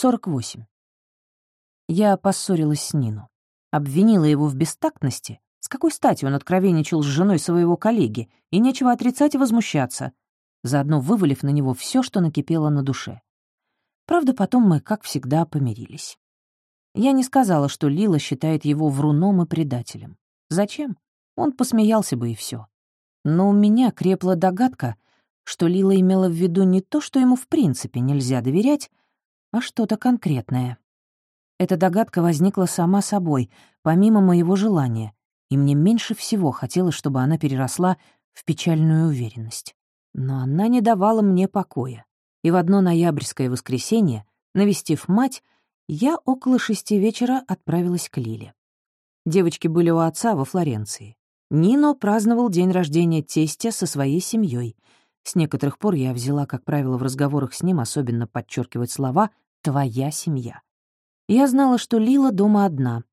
48. Я поссорилась с Нину. Обвинила его в бестактности. С какой стати он откровенничал с женой своего коллеги, и нечего отрицать и возмущаться, заодно вывалив на него все, что накипело на душе. Правда, потом мы, как всегда, помирились. Я не сказала, что Лила считает его вруном и предателем. Зачем? Он посмеялся бы и все. Но у меня крепла догадка, что Лила имела в виду не то, что ему в принципе нельзя доверять, а что-то конкретное. Эта догадка возникла сама собой, помимо моего желания, и мне меньше всего хотелось, чтобы она переросла в печальную уверенность. Но она не давала мне покоя. И в одно ноябрьское воскресенье, навестив мать, я около шести вечера отправилась к Лиле. Девочки были у отца во Флоренции. Нино праздновал день рождения тестя со своей семьей. С некоторых пор я взяла, как правило, в разговорах с ним особенно подчеркивать слова «твоя семья». Я знала, что Лила дома одна.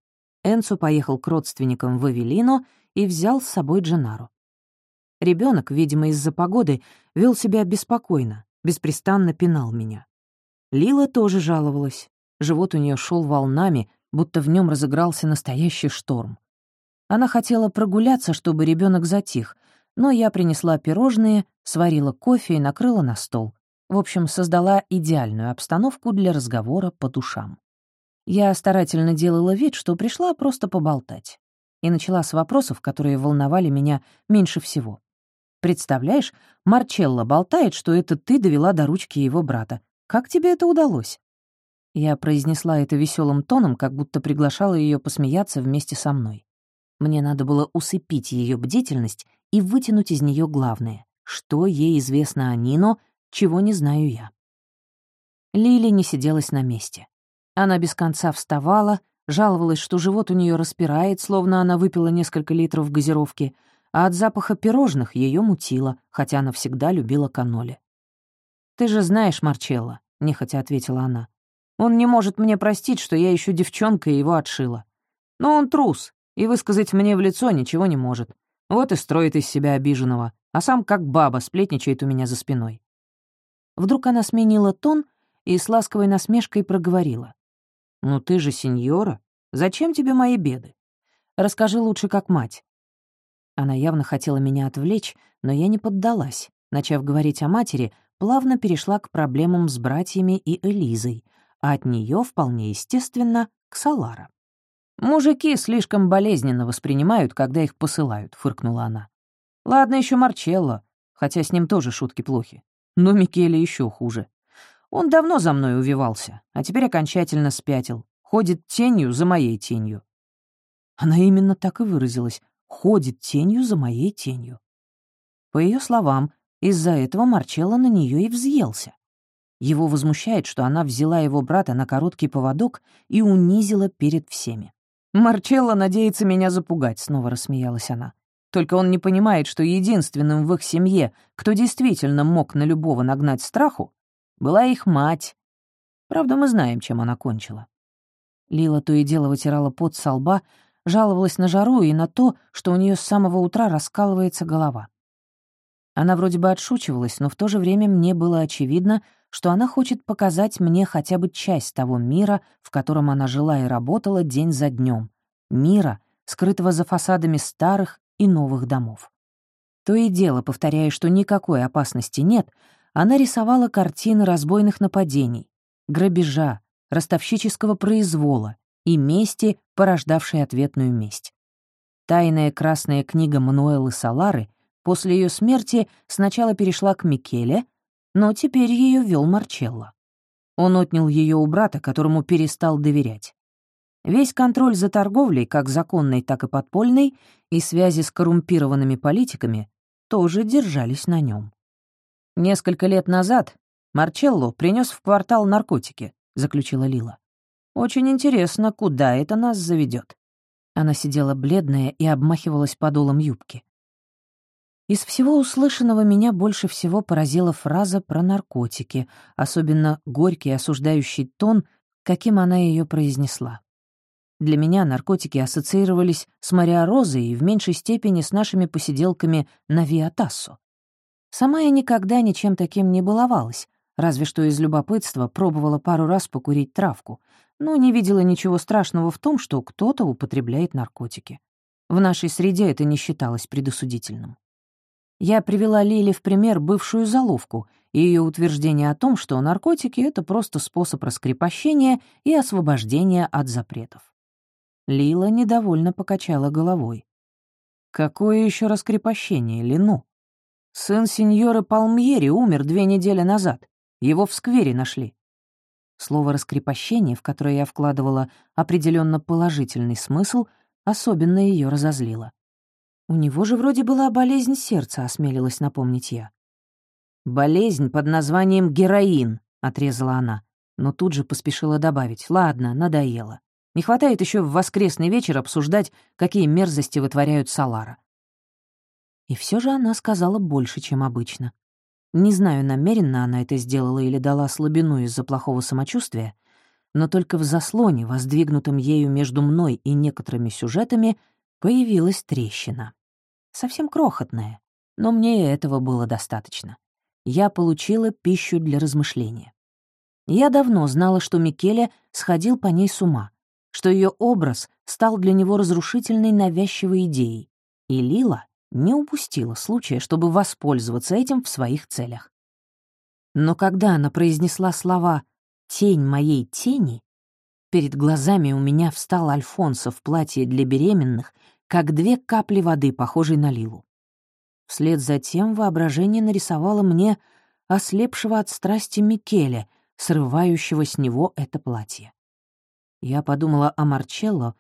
Энцо поехал к родственникам в Авелино и взял с собой Дженару. Ребенок, видимо, из-за погоды, вел себя беспокойно, беспрестанно пинал меня. Лила тоже жаловалась. Живот у нее шел волнами, будто в нем разыгрался настоящий шторм. Она хотела прогуляться, чтобы ребенок затих, но я принесла пирожные, сварила кофе и накрыла на стол. В общем, создала идеальную обстановку для разговора по душам. Я старательно делала вид, что пришла просто поболтать. И начала с вопросов, которые волновали меня меньше всего. «Представляешь, Марчелло болтает, что это ты довела до ручки его брата. Как тебе это удалось?» Я произнесла это веселым тоном, как будто приглашала ее посмеяться вместе со мной. Мне надо было усыпить ее бдительность и вытянуть из нее главное, что ей известно о Нино, чего не знаю я. Лили не сиделась на месте. Она без конца вставала, жаловалась, что живот у нее распирает, словно она выпила несколько литров газировки, а от запаха пирожных ее мутило, хотя она всегда любила каноли. «Ты же знаешь Марчелло», — нехотя ответила она. «Он не может мне простить, что я еще девчонка и его отшила. Но он трус, и высказать мне в лицо ничего не может. Вот и строит из себя обиженного, а сам как баба сплетничает у меня за спиной». Вдруг она сменила тон и с ласковой насмешкой проговорила. «Ну ты же сеньора. Зачем тебе мои беды? Расскажи лучше, как мать». Она явно хотела меня отвлечь, но я не поддалась. Начав говорить о матери, плавно перешла к проблемам с братьями и Элизой, а от нее вполне естественно, к Салара. «Мужики слишком болезненно воспринимают, когда их посылают», — фыркнула она. «Ладно еще Марчелло, хотя с ним тоже шутки плохи. Но Микеле еще хуже. Он давно за мной увивался, а теперь окончательно спятил. Ходит тенью за моей тенью. Она именно так и выразилась. Ходит тенью за моей тенью. По ее словам, из-за этого Марчелло на нее и взъелся. Его возмущает, что она взяла его брата на короткий поводок и унизила перед всеми. «Марчелло надеется меня запугать», — снова рассмеялась она. «Только он не понимает, что единственным в их семье, кто действительно мог на любого нагнать страху, была их мать. Правда, мы знаем, чем она кончила. Лила то и дело вытирала пот со лба, жаловалась на жару и на то, что у нее с самого утра раскалывается голова. Она вроде бы отшучивалась, но в то же время мне было очевидно, что она хочет показать мне хотя бы часть того мира, в котором она жила и работала день за днем, мира, скрытого за фасадами старых и новых домов. То и дело, повторяя, что никакой опасности нет, она рисовала картины разбойных нападений, грабежа, ростовщического произвола и мести, порождавшей ответную месть. Тайная красная книга Мануэлы Салары после ее смерти сначала перешла к Микеле, но теперь ее вел Марчелло. Он отнял ее у брата, которому перестал доверять. Весь контроль за торговлей, как законной, так и подпольной, и связи с коррумпированными политиками тоже держались на нем. «Несколько лет назад Марчелло принес в квартал наркотики», — заключила Лила. «Очень интересно, куда это нас заведет. Она сидела бледная и обмахивалась подолом юбки. Из всего услышанного меня больше всего поразила фраза про наркотики, особенно горький осуждающий тон, каким она ее произнесла. Для меня наркотики ассоциировались с Мариа Розой и в меньшей степени с нашими посиделками на Виатассо. Сама я никогда ничем таким не баловалась, разве что из любопытства пробовала пару раз покурить травку, но не видела ничего страшного в том, что кто-то употребляет наркотики. В нашей среде это не считалось предосудительным. Я привела Лиле в пример бывшую заловку и ее утверждение о том, что наркотики — это просто способ раскрепощения и освобождения от запретов. Лила недовольно покачала головой. «Какое еще раскрепощение, Лину? Сын сеньора Палмьери умер две недели назад. Его в сквере нашли». Слово «раскрепощение», в которое я вкладывала определенно положительный смысл, особенно ее разозлило. У него же вроде была болезнь сердца, осмелилась напомнить я. «Болезнь под названием героин», — отрезала она, но тут же поспешила добавить. «Ладно, надоело. Не хватает еще в воскресный вечер обсуждать, какие мерзости вытворяют Салара». И все же она сказала больше, чем обычно. Не знаю, намеренно она это сделала или дала слабину из-за плохого самочувствия, но только в заслоне, воздвигнутом ею между мной и некоторыми сюжетами, появилась трещина. Совсем крохотная, но мне этого было достаточно. Я получила пищу для размышления. Я давно знала, что Микеле сходил по ней с ума, что ее образ стал для него разрушительной навязчивой идеей, и Лила не упустила случая, чтобы воспользоваться этим в своих целях. Но когда она произнесла слова «тень моей тени», перед глазами у меня встал Альфонсо в платье для беременных как две капли воды, похожей на лилу. Вслед за тем воображение нарисовало мне ослепшего от страсти Микеле, срывающего с него это платье. Я подумала о Марчелло,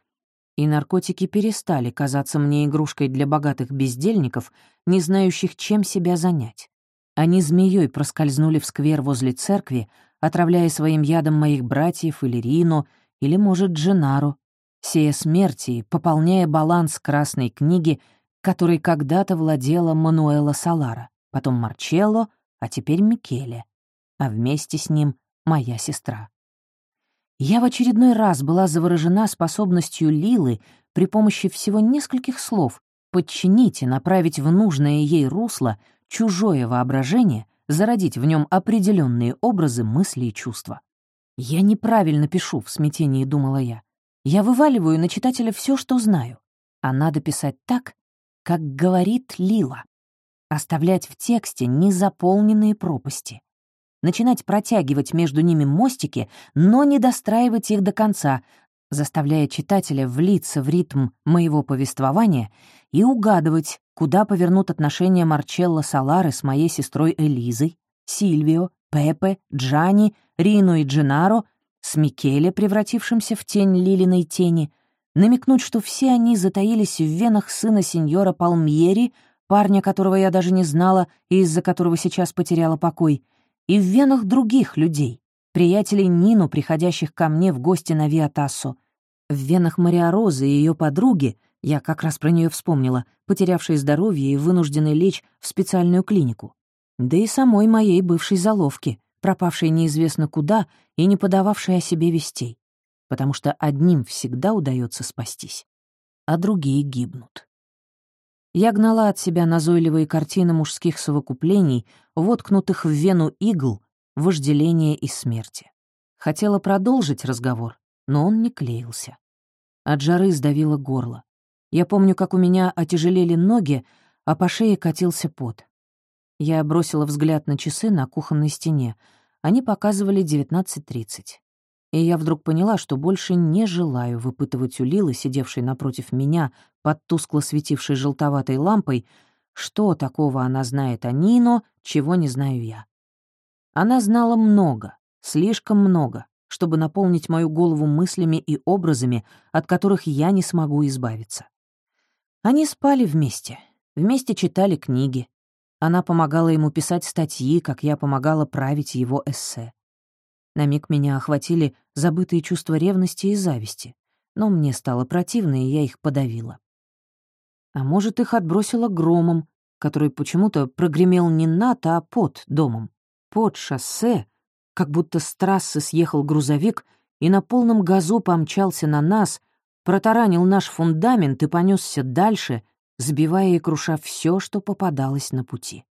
и наркотики перестали казаться мне игрушкой для богатых бездельников, не знающих, чем себя занять. Они змеей проскользнули в сквер возле церкви, отравляя своим ядом моих братьев или Рину, или, может, Дженару, сея смерти, пополняя баланс Красной книги, которой когда-то владела Мануэла Салара, потом Марчелло, а теперь Микеле, а вместе с ним моя сестра. Я в очередной раз была заворожена способностью Лилы при помощи всего нескольких слов подчинить и направить в нужное ей русло чужое воображение, зародить в нем определенные образы, мысли и чувства. «Я неправильно пишу», — в смятении думала я. Я вываливаю на читателя все, что знаю, а надо писать так, как говорит Лила. Оставлять в тексте незаполненные пропасти. Начинать протягивать между ними мостики, но не достраивать их до конца, заставляя читателя влиться в ритм моего повествования и угадывать, куда повернут отношения Марчелло Салары с моей сестрой Элизой, Сильвио, Пепе, Джани, Рино и Дженаро — с Микеле, превратившимся в тень Лилиной тени, намекнуть, что все они затаились в венах сына сеньора Палмьери, парня, которого я даже не знала и из-за которого сейчас потеряла покой, и в венах других людей, приятелей Нину, приходящих ко мне в гости на Виатассо, в венах Мария Розы и ее подруги, я как раз про нее вспомнила, потерявшей здоровье и вынужденной лечь в специальную клинику, да и самой моей бывшей заловки, пропавшей неизвестно куда и не подававшей о себе вестей, потому что одним всегда удается спастись, а другие гибнут. Я гнала от себя назойливые картины мужских совокуплений, воткнутых в вену игл, вожделения и смерти. Хотела продолжить разговор, но он не клеился. От жары сдавило горло. Я помню, как у меня отяжелели ноги, а по шее катился пот. Я бросила взгляд на часы на кухонной стене. Они показывали 19.30. И я вдруг поняла, что больше не желаю выпытывать у Лилы, сидевшей напротив меня под тускло светившей желтоватой лампой, что такого она знает о Нино, чего не знаю я. Она знала много, слишком много, чтобы наполнить мою голову мыслями и образами, от которых я не смогу избавиться. Они спали вместе, вместе читали книги, она помогала ему писать статьи, как я помогала править его эссе. На миг меня охватили забытые чувства ревности и зависти, но мне стало противно, и я их подавила. А может, их отбросило громом, который почему-то прогремел не над, а под домом. Под шоссе, как будто с трассы съехал грузовик и на полном газу помчался на нас, протаранил наш фундамент и понесся дальше — сбивая и круша все, что попадалось на пути.